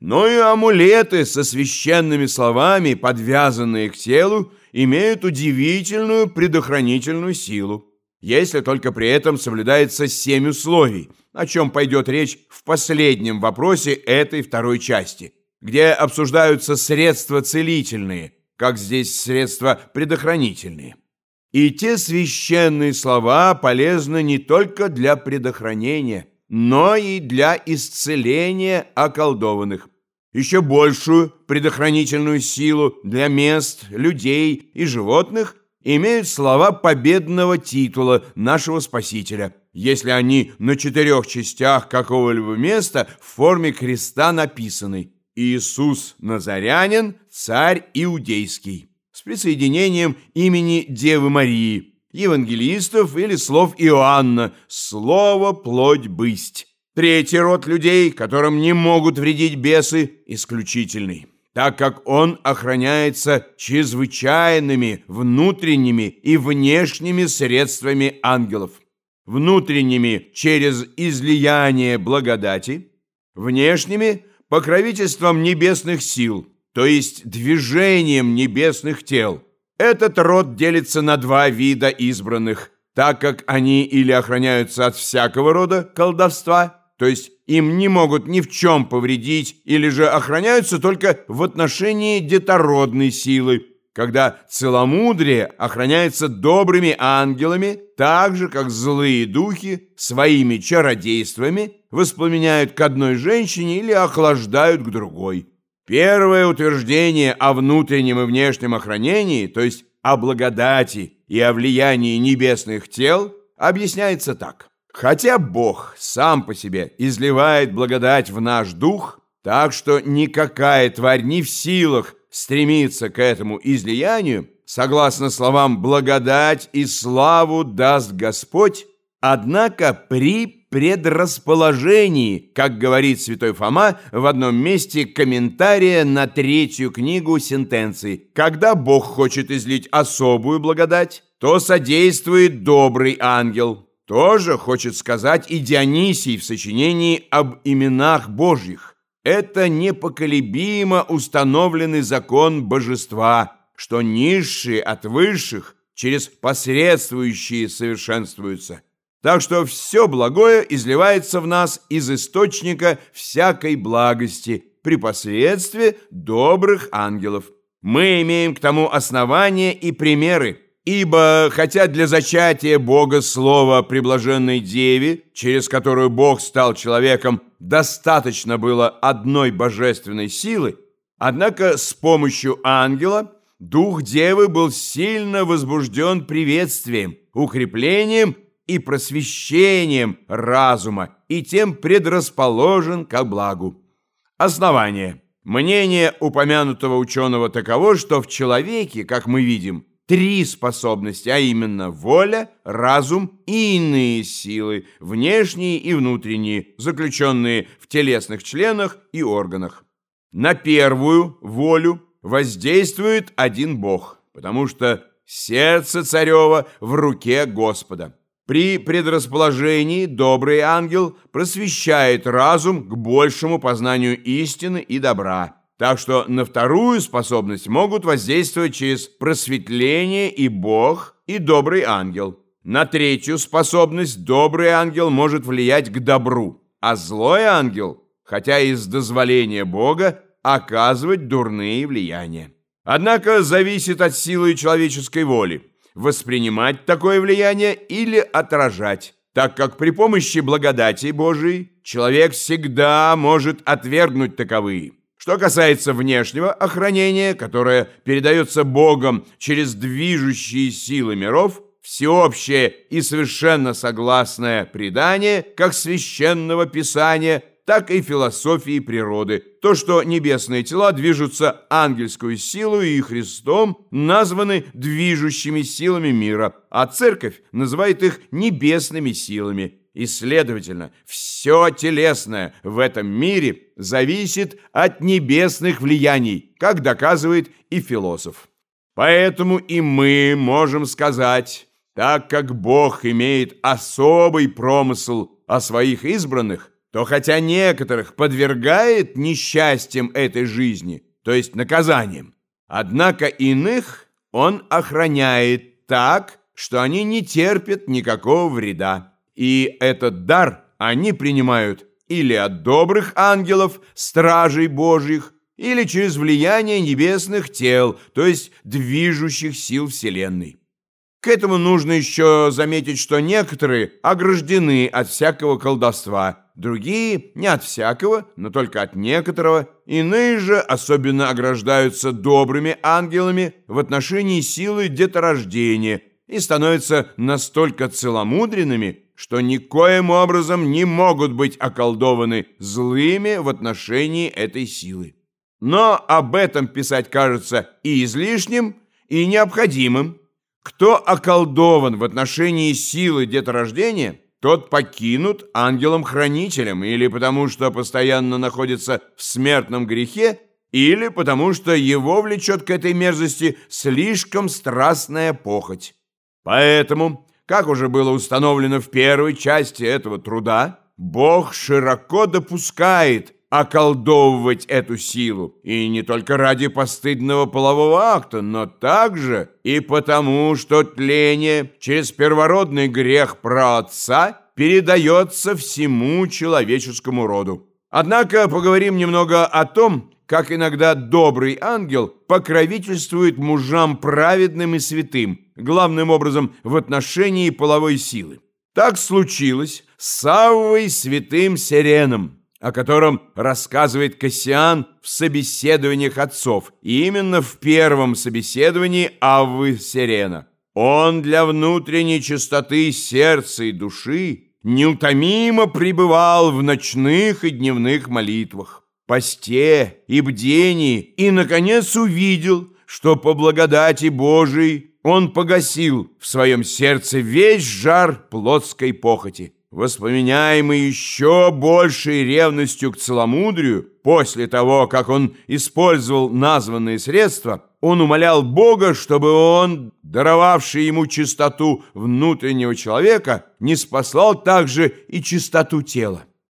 Но и амулеты со священными словами, подвязанные к телу, имеют удивительную предохранительную силу, если только при этом соблюдается семь условий, о чем пойдет речь в последнем вопросе этой второй части, где обсуждаются средства целительные, как здесь средства предохранительные. И те священные слова полезны не только для предохранения, но и для исцеления околдованных. Еще большую предохранительную силу для мест, людей и животных имеют слова победного титула нашего Спасителя, если они на четырех частях какого-либо места в форме креста написаны «Иисус Назарянин, царь иудейский» с присоединением имени Девы Марии – евангелистов или слов Иоанна «Слово плоть бысть». Третий род людей, которым не могут вредить бесы, исключительный, так как он охраняется чрезвычайными внутренними и внешними средствами ангелов. Внутренними через излияние благодати, внешними – покровительством небесных сил, то есть движением небесных тел – этот род делится на два вида избранных, так как они или охраняются от всякого рода колдовства, то есть им не могут ни в чем повредить, или же охраняются только в отношении детородной силы, когда целомудрие охраняется добрыми ангелами, так же, как злые духи своими чародействами воспламеняют к одной женщине или охлаждают к другой. Первое утверждение о внутреннем и внешнем охранении, то есть о благодати и о влиянии небесных тел, объясняется так. Хотя Бог сам по себе изливает благодать в наш дух, так что никакая тварь не в силах стремиться к этому излиянию, согласно словам «благодать и славу даст Господь», однако при предрасположении, как говорит святой Фома в одном месте комментария на третью книгу сентенций. Когда Бог хочет излить особую благодать, то содействует добрый ангел. Тоже хочет сказать и Дионисий в сочинении об именах Божьих. Это непоколебимо установленный закон божества, что низшие от высших через посредствующие совершенствуются – так что все благое изливается в нас из источника всякой благости при посредстве добрых ангелов. Мы имеем к тому основания и примеры, ибо хотя для зачатия Бога Слова при блаженной Деве, через которую Бог стал человеком, достаточно было одной божественной силы, однако с помощью ангела Дух Девы был сильно возбужден приветствием, укреплением и просвещением разума, и тем предрасположен ко благу. Основание. Мнение упомянутого ученого таково, что в человеке, как мы видим, три способности, а именно воля, разум и иные силы, внешние и внутренние, заключенные в телесных членах и органах. На первую волю воздействует один Бог, потому что сердце царева в руке Господа. При предрасположении добрый ангел просвещает разум к большему познанию истины и добра. Так что на вторую способность могут воздействовать через просветление и Бог, и добрый ангел. На третью способность добрый ангел может влиять к добру, а злой ангел, хотя и с дозволения Бога, оказывать дурные влияния. Однако зависит от силы человеческой воли воспринимать такое влияние или отражать, так как при помощи благодати Божией человек всегда может отвергнуть таковые. Что касается внешнего охранения, которое передается Богом через движущие силы миров, всеобщее и совершенно согласное предание, как священного писания, так и философии природы. То, что небесные тела движутся ангельскую силу и Христом, названы движущими силами мира, а церковь называет их небесными силами. И, следовательно, все телесное в этом мире зависит от небесных влияний, как доказывает и философ. Поэтому и мы можем сказать, так как Бог имеет особый промысл о своих избранных, то хотя некоторых подвергает несчастьям этой жизни, то есть наказанием, однако иных он охраняет так, что они не терпят никакого вреда. И этот дар они принимают или от добрых ангелов, стражей Божьих, или через влияние небесных тел, то есть движущих сил Вселенной. К этому нужно еще заметить, что некоторые ограждены от всякого колдовства, другие не от всякого, но только от некоторого, иные же особенно ограждаются добрыми ангелами в отношении силы деторождения и становятся настолько целомудренными, что никоим образом не могут быть околдованы злыми в отношении этой силы. Но об этом писать кажется и излишним, и необходимым. Кто околдован в отношении силы деторождения, тот покинут ангелом-хранителем или потому что постоянно находится в смертном грехе, или потому что его влечет к этой мерзости слишком страстная похоть. Поэтому, как уже было установлено в первой части этого труда, Бог широко допускает – околдовывать эту силу. И не только ради постыдного полового акта, но также и потому, что тление через первородный грех праотца передается всему человеческому роду. Однако поговорим немного о том, как иногда добрый ангел покровительствует мужам праведным и святым, главным образом в отношении половой силы. Так случилось с Саввой святым Сиреном о котором рассказывает Кассиан в собеседованиях отцов, именно в первом собеседовании Аввы Сирена. Он для внутренней чистоты сердца и души неутомимо пребывал в ночных и дневных молитвах, посте и бдении, и, наконец, увидел, что по благодати Божией он погасил в своем сердце весь жар плотской похоти воспоминаемый еще большей ревностью к целомудрию, после того, как он использовал названные средства, он умолял Бога, чтобы он, даровавший ему чистоту внутреннего человека, не спаслал также и чистоту тела.